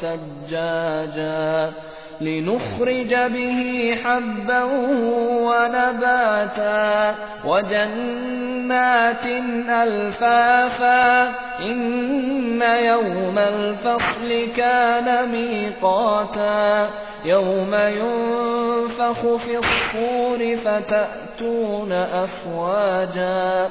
ثجاجا لنخرج به حبا ونباتا وجنات ألفافا إن يوم الفصل كان ميقاتا يوم ينفخ في الصور فتأتون أفواجا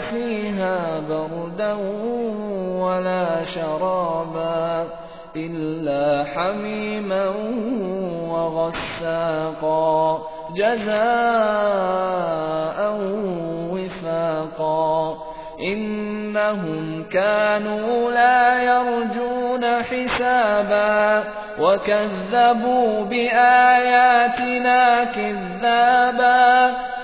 فيها بردا ولا شرابا إلا حميما وغساقا جزاء وفاقا إنهم كانوا لا يرجون حسابا وكذبوا بآياتنا كذابا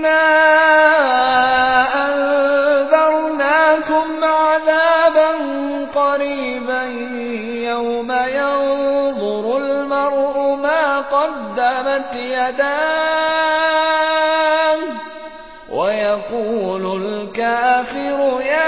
إنا أنذرناكم عذابا قريبا يوم ينظر المرء ما قدمت يداه ويقول الكافر يا